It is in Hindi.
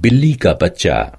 बिल्ली का बच्चा।